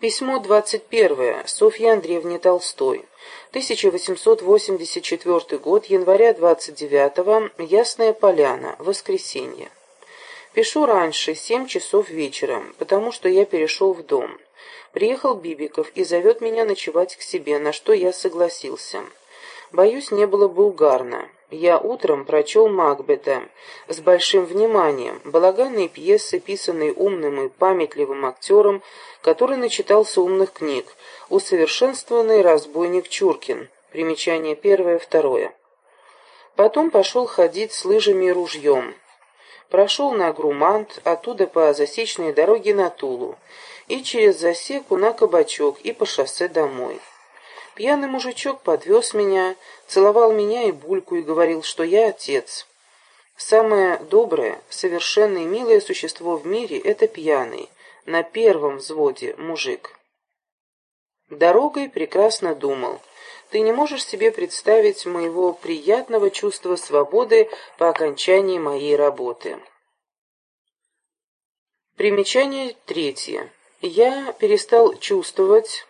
Письмо 21. Софье Андреевне Толстой. 1884 год, января 29 Ясная Поляна, воскресенье. Пишу раньше, 7 часов вечера, потому что я перешел в дом. Приехал Бибиков и зовет меня ночевать к себе, на что я согласился. Боюсь, не было бы угарно. Я утром прочел Макбета с большим вниманием, балаганные пьесы, писанные умным и памятливым актером, который начитался умных книг, усовершенствованный разбойник Чуркин, примечание первое, второе. Потом пошел ходить с лыжами и ружьем. Прошел на Грумант, оттуда по засечной дороге на Тулу, и через засеку на Кабачок и по шоссе домой. Пьяный мужичок подвез меня, целовал меня и Бульку и говорил, что я отец. Самое доброе, совершенно и милое существо в мире — это пьяный, на первом взводе мужик. Дорогой прекрасно думал. Ты не можешь себе представить моего приятного чувства свободы по окончании моей работы. Примечание третье. Я перестал чувствовать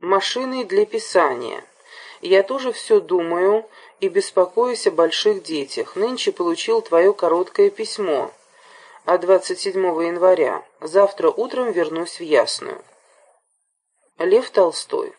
машиной для писания. Я тоже все думаю и беспокоюсь о больших детях. Нынче получил твое короткое письмо от 27 января. Завтра утром вернусь в Ясную. Лев Толстой.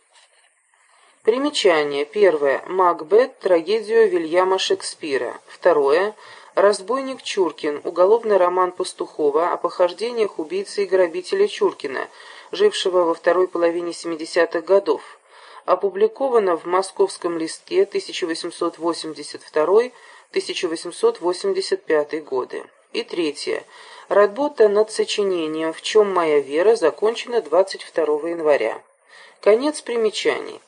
Примечание. Первое. Макбет. Трагедию Вильяма Шекспира. Второе. Разбойник Чуркин. Уголовный роман Пастухова о похождениях убийцы и грабителя Чуркина – жившего во второй половине 70-х годов. Опубликовано в «Московском листке» 1882-1885 годы. И третье. Работа над сочинением «В чем моя вера» закончена 22 января. Конец примечаний.